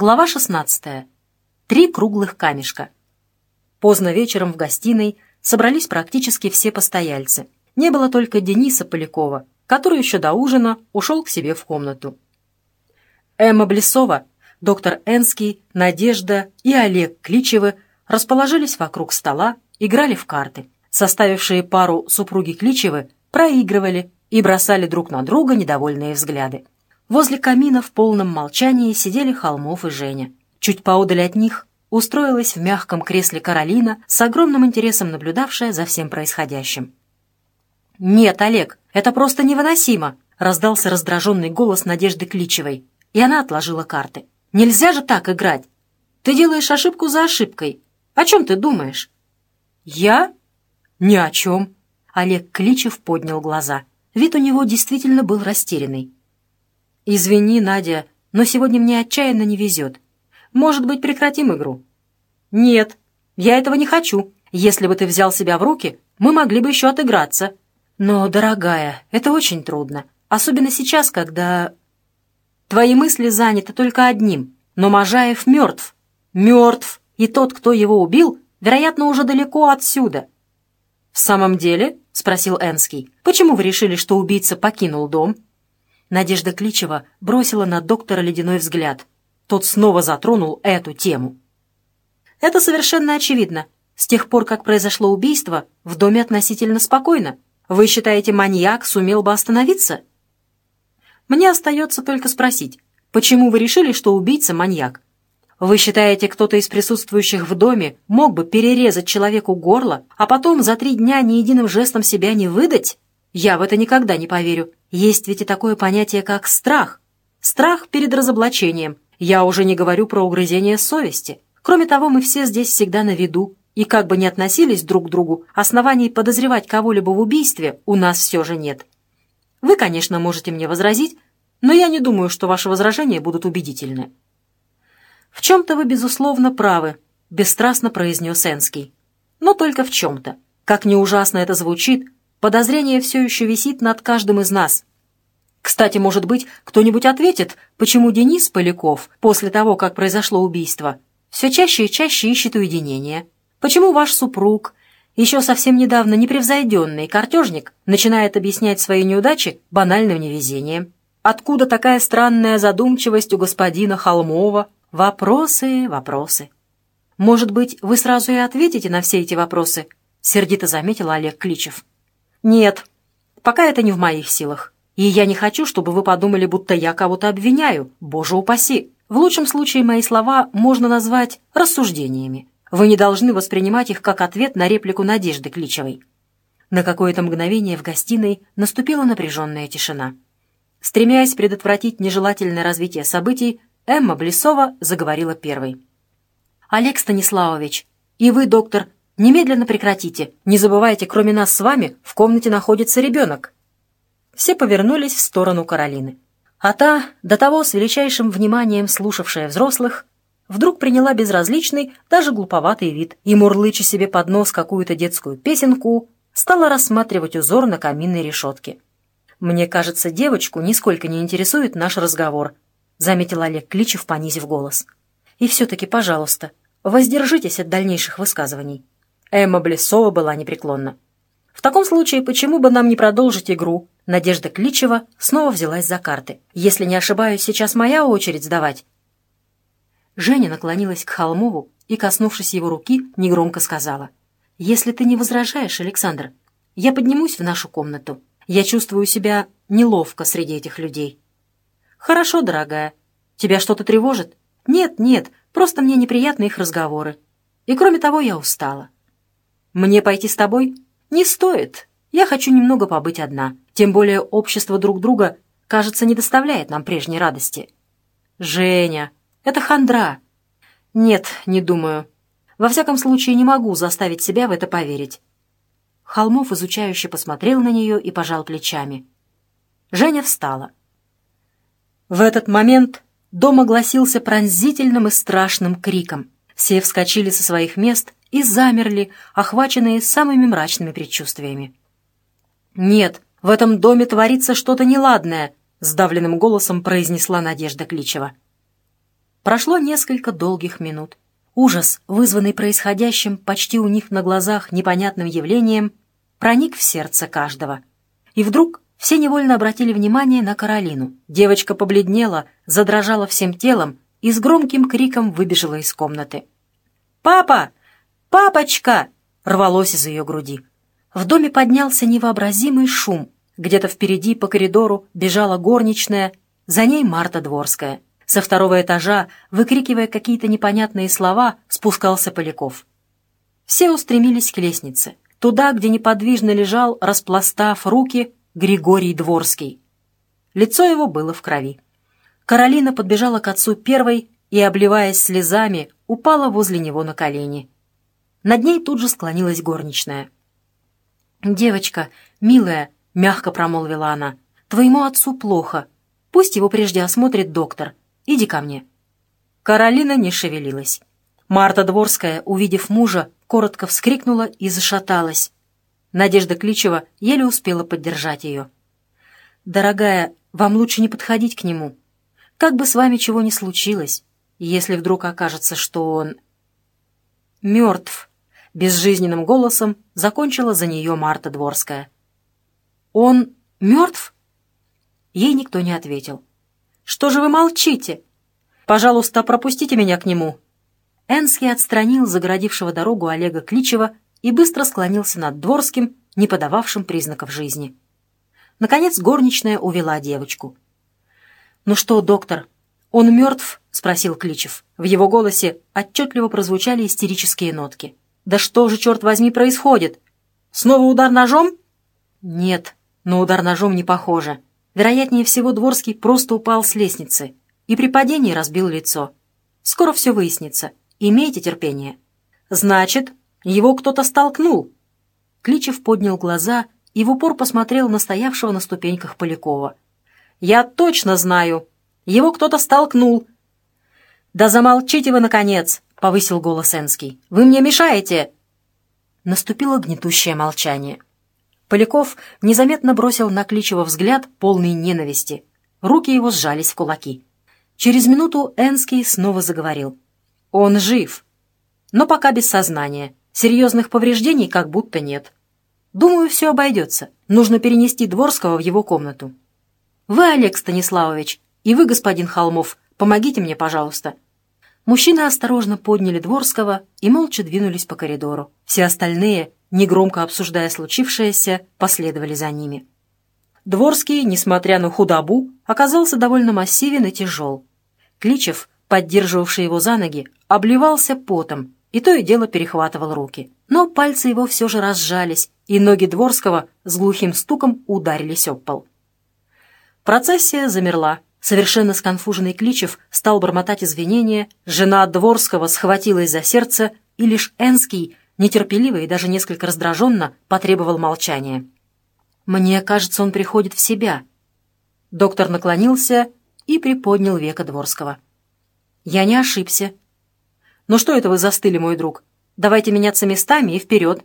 Глава 16. Три круглых камешка. Поздно вечером в гостиной собрались практически все постояльцы. Не было только Дениса Полякова, который еще до ужина ушел к себе в комнату. Эмма Блесова, доктор Энский, Надежда и Олег Кличевы расположились вокруг стола, играли в карты. Составившие пару супруги Кличевы проигрывали и бросали друг на друга недовольные взгляды. Возле камина в полном молчании сидели Холмов и Женя. Чуть поодаль от них устроилась в мягком кресле Каролина, с огромным интересом наблюдавшая за всем происходящим. «Нет, Олег, это просто невыносимо!» — раздался раздраженный голос Надежды Кличевой, и она отложила карты. «Нельзя же так играть! Ты делаешь ошибку за ошибкой. О чем ты думаешь?» «Я? Ни о чем!» Олег Кличев поднял глаза. Вид у него действительно был растерянный. «Извини, Надя, но сегодня мне отчаянно не везет. Может быть, прекратим игру?» «Нет, я этого не хочу. Если бы ты взял себя в руки, мы могли бы еще отыграться». «Но, дорогая, это очень трудно. Особенно сейчас, когда...» «Твои мысли заняты только одним. Но Можаев мертв. Мертв. И тот, кто его убил, вероятно, уже далеко отсюда». «В самом деле?» — спросил Энский. «Почему вы решили, что убийца покинул дом?» Надежда Кличева бросила на доктора ледяной взгляд. Тот снова затронул эту тему. «Это совершенно очевидно. С тех пор, как произошло убийство, в доме относительно спокойно. Вы считаете, маньяк сумел бы остановиться?» «Мне остается только спросить, почему вы решили, что убийца маньяк? Вы считаете, кто-то из присутствующих в доме мог бы перерезать человеку горло, а потом за три дня ни единым жестом себя не выдать?» Я в это никогда не поверю. Есть ведь и такое понятие, как страх. Страх перед разоблачением. Я уже не говорю про угрызение совести. Кроме того, мы все здесь всегда на виду, и как бы ни относились друг к другу, оснований подозревать кого-либо в убийстве у нас все же нет. Вы, конечно, можете мне возразить, но я не думаю, что ваши возражения будут убедительны. «В чем-то вы, безусловно, правы», — бесстрастно произнес Энский. «Но только в чем-то. Как ни ужасно это звучит, Подозрение все еще висит над каждым из нас. Кстати, может быть, кто-нибудь ответит, почему Денис Поляков, после того, как произошло убийство, все чаще и чаще ищет уединение? Почему ваш супруг, еще совсем недавно непревзойденный картежник, начинает объяснять свои неудачи банальным невезением? Откуда такая странная задумчивость у господина Холмова? Вопросы, вопросы. Может быть, вы сразу и ответите на все эти вопросы? Сердито заметил Олег Кличев. «Нет, пока это не в моих силах. И я не хочу, чтобы вы подумали, будто я кого-то обвиняю. Боже упаси! В лучшем случае мои слова можно назвать рассуждениями. Вы не должны воспринимать их как ответ на реплику Надежды Кличевой». На какое-то мгновение в гостиной наступила напряженная тишина. Стремясь предотвратить нежелательное развитие событий, Эмма Блесова заговорила первой. «Олег Станиславович, и вы, доктор, Немедленно прекратите. Не забывайте, кроме нас с вами, в комнате находится ребенок». Все повернулись в сторону Каролины. А та, до того с величайшим вниманием слушавшая взрослых, вдруг приняла безразличный, даже глуповатый вид и, мурлыча себе под нос какую-то детскую песенку, стала рассматривать узор на каминной решетке. «Мне кажется, девочку нисколько не интересует наш разговор», — заметил Олег Кличев, понизив голос. «И все-таки, пожалуйста, воздержитесь от дальнейших высказываний». Эмма Блесова была непреклонна. «В таком случае, почему бы нам не продолжить игру?» Надежда Кличева снова взялась за карты. «Если не ошибаюсь, сейчас моя очередь сдавать». Женя наклонилась к Холмову и, коснувшись его руки, негромко сказала. «Если ты не возражаешь, Александр, я поднимусь в нашу комнату. Я чувствую себя неловко среди этих людей». «Хорошо, дорогая. Тебя что-то тревожит?» «Нет, нет, просто мне неприятны их разговоры. И кроме того, я устала». «Мне пойти с тобой?» «Не стоит. Я хочу немного побыть одна. Тем более общество друг друга, кажется, не доставляет нам прежней радости». «Женя, это хандра». «Нет, не думаю. Во всяком случае, не могу заставить себя в это поверить». Холмов изучающе посмотрел на нее и пожал плечами. Женя встала. В этот момент дом огласился пронзительным и страшным криком. Все вскочили со своих мест и замерли, охваченные самыми мрачными предчувствиями. «Нет, в этом доме творится что-то неладное», — сдавленным голосом произнесла Надежда Кличева. Прошло несколько долгих минут. Ужас, вызванный происходящим почти у них на глазах непонятным явлением, проник в сердце каждого. И вдруг все невольно обратили внимание на Каролину. Девочка побледнела, задрожала всем телом и с громким криком выбежала из комнаты. «Папа! Папочка!» — рвалось из ее груди. В доме поднялся невообразимый шум. Где-то впереди по коридору бежала горничная, за ней Марта Дворская. Со второго этажа, выкрикивая какие-то непонятные слова, спускался Поляков. Все устремились к лестнице, туда, где неподвижно лежал, распластав руки, Григорий Дворский. Лицо его было в крови. Каролина подбежала к отцу первой и, обливаясь слезами, упала возле него на колени. Над ней тут же склонилась горничная. «Девочка, милая», — мягко промолвила она, — «твоему отцу плохо. Пусть его прежде осмотрит доктор. Иди ко мне». Каролина не шевелилась. Марта Дворская, увидев мужа, коротко вскрикнула и зашаталась. Надежда Кличева еле успела поддержать ее. «Дорогая, вам лучше не подходить к нему. Как бы с вами чего ни случилось, если вдруг окажется, что он...» «Мертв», — безжизненным голосом закончила за нее Марта Дворская. «Он мертв?» Ей никто не ответил. «Что же вы молчите? Пожалуйста, пропустите меня к нему». Энский отстранил загородившего дорогу Олега Кличева и быстро склонился над Дворским, не подававшим признаков жизни. Наконец горничная увела девочку. «Ну что, доктор, он мертв?» — спросил Кличев. В его голосе отчетливо прозвучали истерические нотки. «Да что же, черт возьми, происходит? Снова удар ножом?» «Нет, но удар ножом не похоже. Вероятнее всего, Дворский просто упал с лестницы и при падении разбил лицо. Скоро все выяснится. Имейте терпение. Значит, его кто-то столкнул. Кличев поднял глаза и в упор посмотрел на стоявшего на ступеньках Полякова. «Я точно знаю. Его кто-то столкнул». «Да замолчите вы, наконец!» — повысил голос Энский. «Вы мне мешаете!» Наступило гнетущее молчание. Поляков незаметно бросил на Кличева взгляд, полный ненависти. Руки его сжались в кулаки. Через минуту Энский снова заговорил. «Он жив, но пока без сознания. Серьезных повреждений как будто нет. Думаю, все обойдется. Нужно перенести Дворского в его комнату. Вы, Олег Станиславович, и вы, господин Холмов, помогите мне, пожалуйста». Мужчины осторожно подняли Дворского и молча двинулись по коридору. Все остальные негромко обсуждая случившееся, последовали за ними. Дворский, несмотря на худобу, оказался довольно массивен и тяжел. Кличев, поддерживавший его за ноги, обливался потом и то и дело перехватывал руки. Но пальцы его все же разжались, и ноги Дворского с глухим стуком ударились об пол. Процессия замерла. Совершенно сконфуженный Кличев стал бормотать извинения, жена Дворского схватилась за сердце, и лишь Энский нетерпеливо и даже несколько раздраженно потребовал молчания. «Мне кажется, он приходит в себя». Доктор наклонился и приподнял века Дворского. «Я не ошибся». «Ну что это вы застыли, мой друг? Давайте меняться местами и вперед».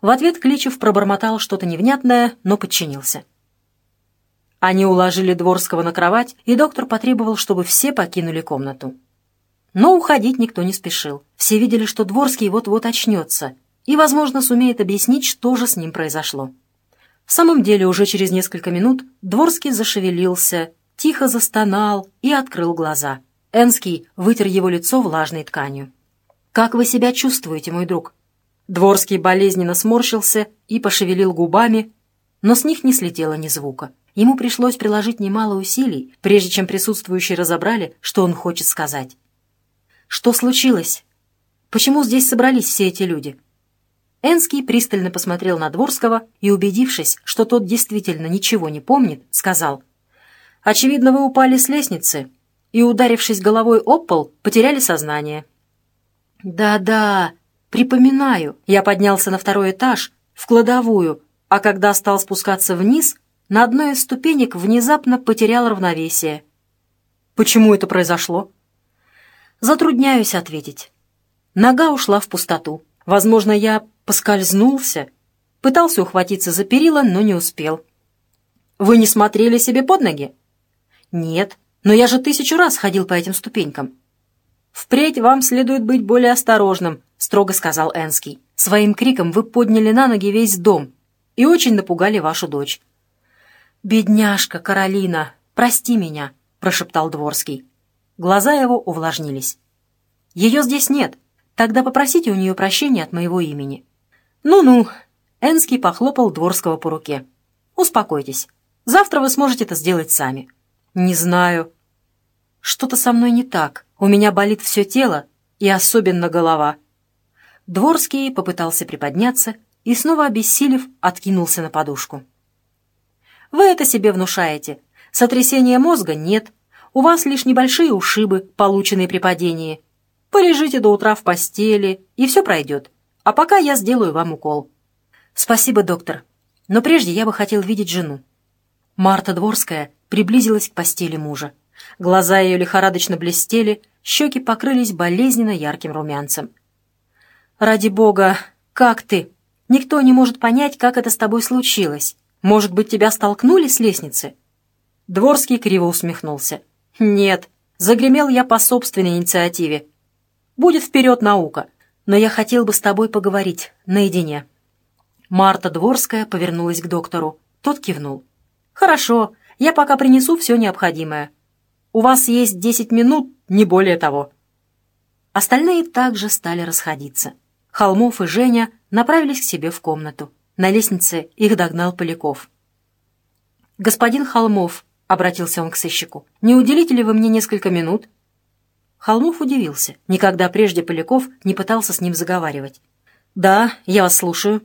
В ответ Кличев пробормотал что-то невнятное, но подчинился. Они уложили Дворского на кровать, и доктор потребовал, чтобы все покинули комнату. Но уходить никто не спешил. Все видели, что Дворский вот-вот очнется и, возможно, сумеет объяснить, что же с ним произошло. В самом деле, уже через несколько минут Дворский зашевелился, тихо застонал и открыл глаза. Энский вытер его лицо влажной тканью. «Как вы себя чувствуете, мой друг?» Дворский болезненно сморщился и пошевелил губами, но с них не слетело ни звука. Ему пришлось приложить немало усилий, прежде чем присутствующие разобрали, что он хочет сказать. Что случилось? Почему здесь собрались все эти люди?» Энский пристально посмотрел на Дворского и, убедившись, что тот действительно ничего не помнит, сказал, «Очевидно, вы упали с лестницы и, ударившись головой об пол, потеряли сознание». «Да-да, припоминаю. Я поднялся на второй этаж, в кладовую, а когда стал спускаться вниз, на одной из ступенек внезапно потерял равновесие». «Почему это произошло?» Затрудняюсь ответить. Нога ушла в пустоту. Возможно, я поскользнулся. Пытался ухватиться за перила, но не успел. «Вы не смотрели себе под ноги?» «Нет, но я же тысячу раз ходил по этим ступенькам. «Впредь вам следует быть более осторожным», — строго сказал Энский. «Своим криком вы подняли на ноги весь дом и очень напугали вашу дочь». «Бедняжка Каролина, прости меня», — прошептал Дворский. Глаза его увлажнились. «Ее здесь нет. Тогда попросите у нее прощения от моего имени». «Ну-ну», — Энский похлопал Дворского по руке. «Успокойтесь. Завтра вы сможете это сделать сами». «Не знаю». «Что-то со мной не так. У меня болит все тело, и особенно голова». Дворский попытался приподняться и, снова обессилев, откинулся на подушку. «Вы это себе внушаете. Сотрясения мозга нет. У вас лишь небольшие ушибы, полученные при падении. Полежите до утра в постели, и все пройдет. А пока я сделаю вам укол». «Спасибо, доктор. Но прежде я бы хотел видеть жену». Марта Дворская приблизилась к постели мужа. Глаза ее лихорадочно блестели, щеки покрылись болезненно ярким румянцем. «Ради бога, как ты? Никто не может понять, как это с тобой случилось. Может быть, тебя столкнули с лестницы?» Дворский криво усмехнулся. «Нет, загремел я по собственной инициативе. Будет вперед наука, но я хотел бы с тобой поговорить наедине». Марта Дворская повернулась к доктору. Тот кивнул. «Хорошо, я пока принесу все необходимое. У вас есть десять минут, не более того». Остальные также стали расходиться. Холмов и Женя направились к себе в комнату. На лестнице их догнал Поляков. «Господин Холмов», — обратился он к сыщику, — «не уделите ли вы мне несколько минут?» Холмов удивился. Никогда прежде Поляков не пытался с ним заговаривать. «Да, я вас слушаю».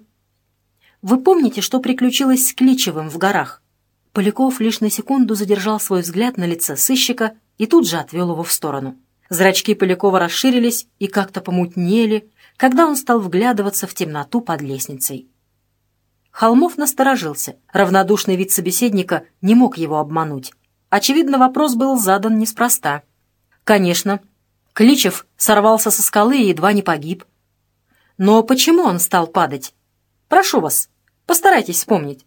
«Вы помните, что приключилось с Кличевым в горах?» Поляков лишь на секунду задержал свой взгляд на лице сыщика и тут же отвел его в сторону. Зрачки Полякова расширились и как-то помутнели, когда он стал вглядываться в темноту под лестницей. Холмов насторожился. Равнодушный вид собеседника не мог его обмануть. Очевидно, вопрос был задан неспроста. «Конечно. Кличев сорвался со скалы и едва не погиб. Но почему он стал падать? Прошу вас, постарайтесь вспомнить».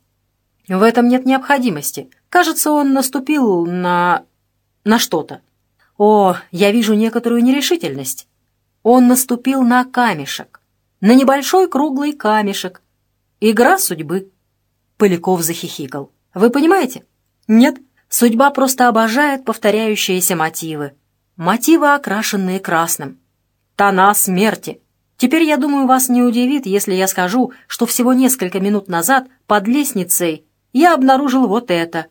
В этом нет необходимости. Кажется, он наступил на... на что-то. О, я вижу некоторую нерешительность. Он наступил на камешек. На небольшой круглый камешек. Игра судьбы. Поляков захихикал. Вы понимаете? Нет. Судьба просто обожает повторяющиеся мотивы. Мотивы, окрашенные красным. Тона смерти. Теперь, я думаю, вас не удивит, если я скажу, что всего несколько минут назад под лестницей я обнаружил вот это».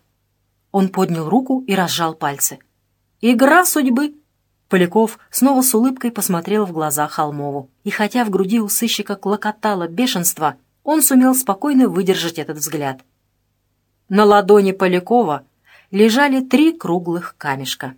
Он поднял руку и разжал пальцы. «Игра судьбы!» Поляков снова с улыбкой посмотрел в глаза Холмову. И хотя в груди у сыщика клокотало бешенство, он сумел спокойно выдержать этот взгляд. На ладони Полякова лежали три круглых камешка.